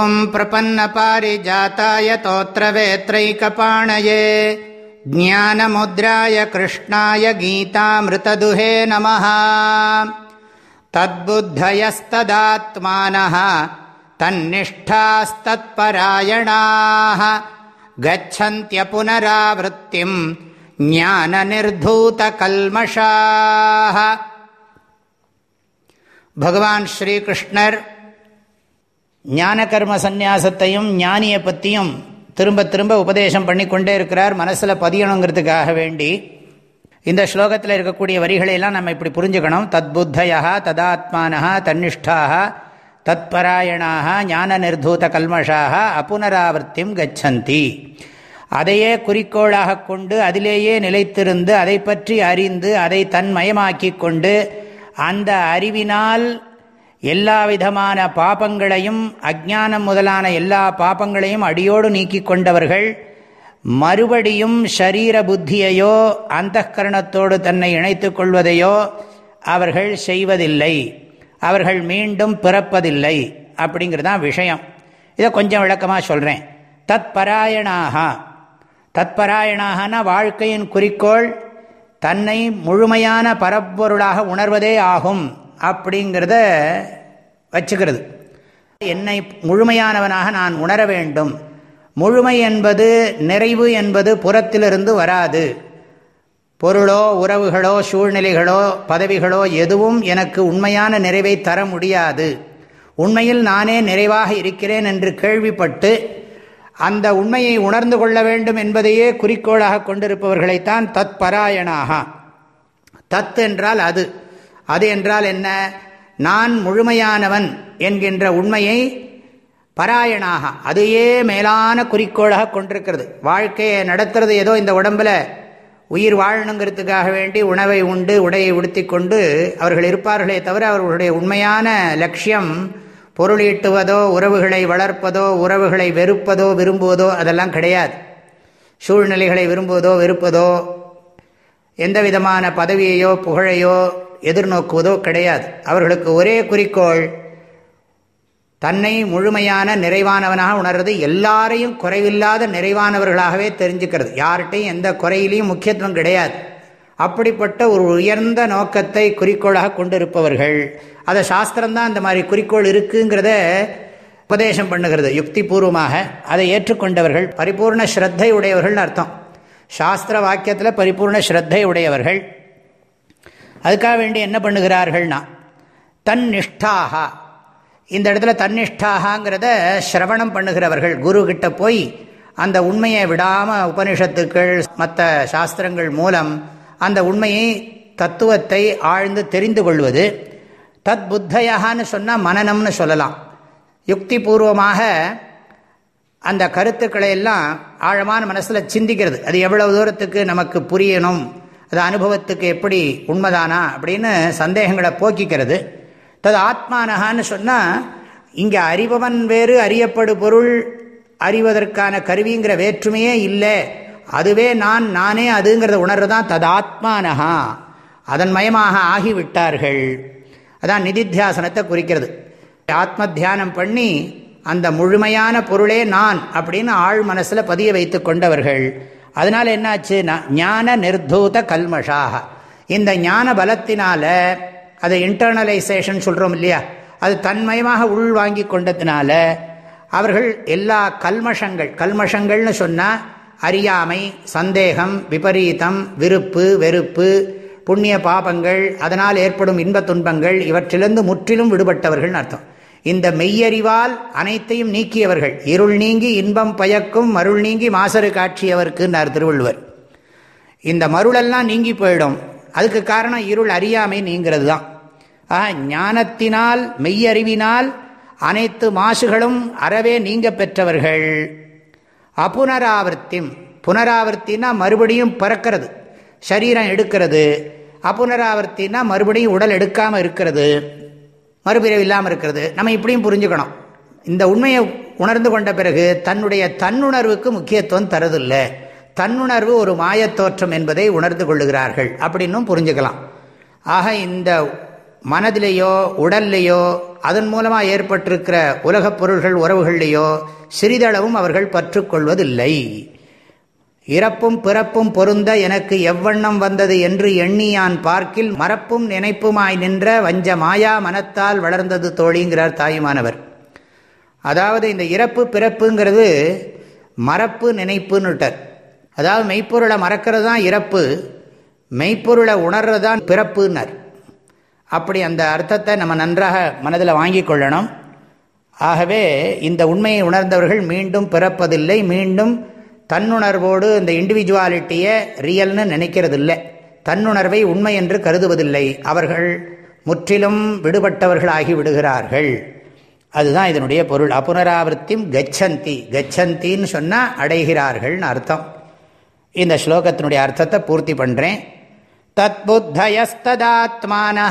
ॐ प्रपन्नपारिजाताय तोत्रवेत्रैकपाणये ज्ञानमुद्राय कृष्णाय गीतामृतदुहे नमः तद्बुद्धयस्तदात्मानः तन्निष्ठास्तत्परायणाः गच्छन्त्यपुनरावृत्तिम् ज्ञाननिर्धूतकल्मषाः भगवान् श्रीकृष्णर् ஞான கர்ம சந்நியாசத்தையும் ஞானியை பற்றியும் திரும்ப திரும்ப உபதேசம் பண்ணி கொண்டே இருக்கிறார். மனசில் பதியணுங்கிறதுக்காக வேண்டி இந்த ஸ்லோகத்தில் இருக்கக்கூடிய வரிகளையெல்லாம் நம்ம இப்படி புரிஞ்சுக்கணும். தத் புத்தயா ததாத்மானா தன்னிஷ்டாக தத்பராயணாக ஞான நிர்தூத கல்மஷாக அப்புனராவர்த்தியும் கச்சந்தி. அதையே குறிக்கோளாக கொண்டு அதிலேயே நிலைத்திருந்து அதை பற்றி அறிந்து அதை தன்மயமாக்கி கொண்டு அந்த அறிவினால் எல்லா விதமான பாபங்களையும் அஜானம் முதலான எல்லா பாபங்களையும் அடியோடு நீக்கி கொண்டவர்கள் மறுபடியும் ஷரீர புத்தியையோ அந்த கரணத்தோடு தன்னை இணைத்து கொள்வதையோ அவர்கள் செய்வதில்லை. அவர்கள் மீண்டும் பிறப்பதில்லை அப்படிங்கிறதான் விஷயம். இதை கொஞ்சம் விளக்கமாக சொல்கிறேன் தத்பராயணாக. தத்பராயணாகனா வாழ்க்கையின் குறிக்கோள் தன்னை முழுமையான பரப்பொருளாக உணர்வதே ஆகும் அப்படிங்கிறத வச்சுக்கிறது. என்னை முழுமையானவனாக நான் உணர வேண்டும். முழுமை என்பது நிறைவு என்பது புறத்திலிருந்து வராது. பொருளோ உறவுகளோ சூழ்நிலைகளோ பதவிகளோ எதுவும் எனக்கு உண்மையான நிறைவை தர முடியாது. உண்மையில் நானே நிறைவாக இருக்கிறேன் என்று கேள்விப்பட்டு அந்த உண்மையை உணர்ந்து கொள்ள வேண்டும் என்பதையே குறிக்கோளாக கொண்டிருப்பவர்களைத்தான் தத் பராயணாக தத் என்றால் அது. அது என்றால் என்ன? நான் முழுமையானவன் என்கின்ற உண்மையை பராயணாக அதையே மேலான குறிக்கோளாக கொண்டிருக்கிறது. வாழ்க்கையை நடத்துறது ஏதோ இந்த உடம்பில் உயிர் வாழணுங்கிறதுக்காக வேண்டி உணவை உண்டு உடையை உடுத்தி கொண்டு அவர்கள் இருப்பார்களே தவிர அவர்களுடைய உண்மையான லட்சியம் பொருளீட்டுவதோ உறவுகளை வளர்ப்பதோ உறவுகளை வெறுப்பதோ விரும்புவதோ அதெல்லாம் கிடையாது. சூழ்நிலைகளை விரும்புவதோ வெறுப்பதோ எந்த விதமான பதவியையோ புகழையோ எதிர்நோக்குவதோ கிடையாது. அவர்களுக்கு ஒரே குறிக்கோள் தன்னை முழுமையான நிறைவானவனாக உணர்றது எல்லாரையும் குறைவில்லாத நிறைவானவர்களாகவே தெரிஞ்சுக்கிறது. யார்கிட்டையும் எந்த குறையிலையும் முக்கியத்துவம் கிடையாது. அப்படிப்பட்ட ஒரு உயர்ந்த நோக்கத்தை குறிக்கோளாக கொண்டிருப்பவர்கள். அதை சாஸ்திரம்தான் அந்த மாதிரி குறிக்கோள் இருக்குங்கிறத உபதேசம் பண்ணுகிறது. யுக்தி பூர்வமாக அதை ஏற்றுக்கொண்டவர்கள் பரிபூர்ண ஸ்ரத்தை உடையவர்கள் அர்த்தம். சாஸ்திர வாக்கியத்தில் பரிபூர்ண ஸ்ரத்தை உடையவர்கள் அதுக்காக வேண்டி என்ன பண்ணுகிறார்கள்னா தன்னிஷ்டாக இந்த இடத்துல தன்னிஷ்டாகங்கிறத சிரவணம் பண்ணுகிறவர்கள். குரு போய் அந்த உண்மையை விடாமல் உபனிஷத்துக்கள் மற்ற சாஸ்திரங்கள் மூலம் அந்த உண்மையை தத்துவத்தை ஆழ்ந்து தெரிந்து கொள்வது. தத் புத்தையகான்னு சொன்னால் மனநம்னு சொல்லலாம். யுக்தி பூர்வமாக அந்த கருத்துக்களை எல்லாம் ஆழமான மனசில் சிந்திக்கிறது. அது எவ்வளவு தூரத்துக்கு நமக்கு புரியணும்? அது அனுபவத்துக்கு எப்படி உண்மைதானா அப்படின்னு சந்தேகங்களை போக்கிக்கிறது. தது ஆத்மானகான்னு சொன்னால் இங்கே அறிபவன் வேறு அறியப்படு பொருள் அறிவதற்கான கருவிங்கிற வேற்றுமையே இல்லை. அதுவே நான் நானே அதுங்கிறத உணர்வு தான் தது ஆத்மானகா அதன் மயமாக ஆகிவிட்டார்கள். அதான் நிதித்தியாசனத்தை குறிக்கிறது. ஆத்ம தியானம் பண்ணி அந்த முழுமையான பொருளே நான் அப்படின்னு ஆழ் மனசில் பதிய வைத்து கொண்டவர்கள். அதனால் என்னாச்சு? ஞான நிர்தூத கல்மஷாக. இந்த ஞான பலத்தினால அதை இன்டர்னலைசேஷன் சொல்கிறோம் இல்லையா? அது தன்மயமாக உள் வாங்கி கொண்டதுனால அவர்கள் எல்லா கல்மஷங்கள் கல்மஷங்கள்னு சொன்னால் அறியாமை சந்தேகம் விபரீதம் விருப்பு வெறுப்பு புண்ணிய பாபங்கள் அதனால் ஏற்படும் இன்ப துன்பங்கள் இவற்றிலிருந்து முற்றிலும் விடுபட்டவர்கள் அர்த்தம். இந்த மெய்யறிவால் அனைத்தையும் நீக்கியவர்கள். இருள் நீங்கி இன்பம் பயக்கும் மருள் நீங்கி மாசரு காட்சியவர்க்குன்னார் திருவள்ளுவர். இந்த மருளெல்லாம் நீங்கி போயிடும். அதுக்கு காரணம் இருள் அறியாமை நீங்கிறது தான். ஞானத்தினால் மெய்யறிவினால் அனைத்து மாசுகளும் அறவே நீங்க பெற்றவர்கள். அப்புனராவர்த்தி புனராவர்த்தினா மறுபடியும் பறக்கிறது. சரீரம் எடுக்கிறது. அப்புனராவர்த்தினா மறுபடியும் உடல் எடுக்காமல் இருக்கிறது. மறுபிறவி இல்லாமல் இருக்கிறது நம்ம இப்படியும் புரிஞ்சுக்கணும். இந்த உண்மையை உணர்ந்து கொண்ட பிறகு தன்னுடைய தன்னுணர்வுக்கு முக்கியத்துவம் தருதில்லை. தன்னுணர்வு ஒரு மாயத்தோற்றம் என்பதை உணர்ந்து கொள்ளுகிறார்கள் அப்படின்னும் புரிஞ்சுக்கலாம். ஆக இந்த மனதிலேயோ உடல்லையோ அதன் மூலமாக ஏற்பட்டிருக்கிற உலகப் பொருள்கள் உறவுகள்லேயோ சிறிதளவும் அவர்கள் பற்றுக்கொள்வதில்லை. இறப்பும் பிறப்பும் பொருந்த எனக்கு எவ்வண்ணம் வந்தது என்று எண்ணியான் பார்க்கில் மறப்பும் நினைப்புமாய் நின்ற வஞ்ச மாயா மனத்தால் வளர்ந்தது தோழிங்கிறார் தாயுமானவர். அதாவது இந்த இறப்பு பிறப்புங்கிறது மறப்பு நினைப்புன்னுட்டார். அதாவது மெய்ப்பொருளை மறக்கிறது தான் இறப்பு மெய்ப்பொருளை உணர்றது தான் பிறப்புன்னர். அப்படி அந்த அர்த்தத்தை நம்ம நன்றாக மனதில் வாங்கி கொள்ளணும். ஆகவே இந்த உண்மையை உணர்ந்தவர்கள் மீண்டும் பிறப்பதில்லை மீண்டும் தன்னுணர்வோடு இந்த இண்டிவிஜுவாலிட்டியை ரியல்னு நினைக்கிறது இல்லை தன்னுணர்வை உண்மை என்று கருதுவதில்லை. அவர்கள் முற்றிலும் விடுபட்டவர்களாகி விடுகிறார்கள். அதுதான் இதனுடைய பொருள். அப்புனராவர்த்தியும் கச்சந்தி. கச்சந்தின்னு சொன்னால் அடைகிறார்கள்னு அர்த்தம். இந்த ஸ்லோகத்தினுடைய அர்த்தத்தை பூர்த்தி பண்ணுறேன் தத் புத்தயஸ்ததாத்மான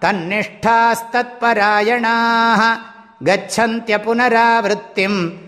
தன்னிஷ்டாஸ்தத்பராயணாக கச்சந்திய புனராவருத்திம்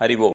ஹரிவோம்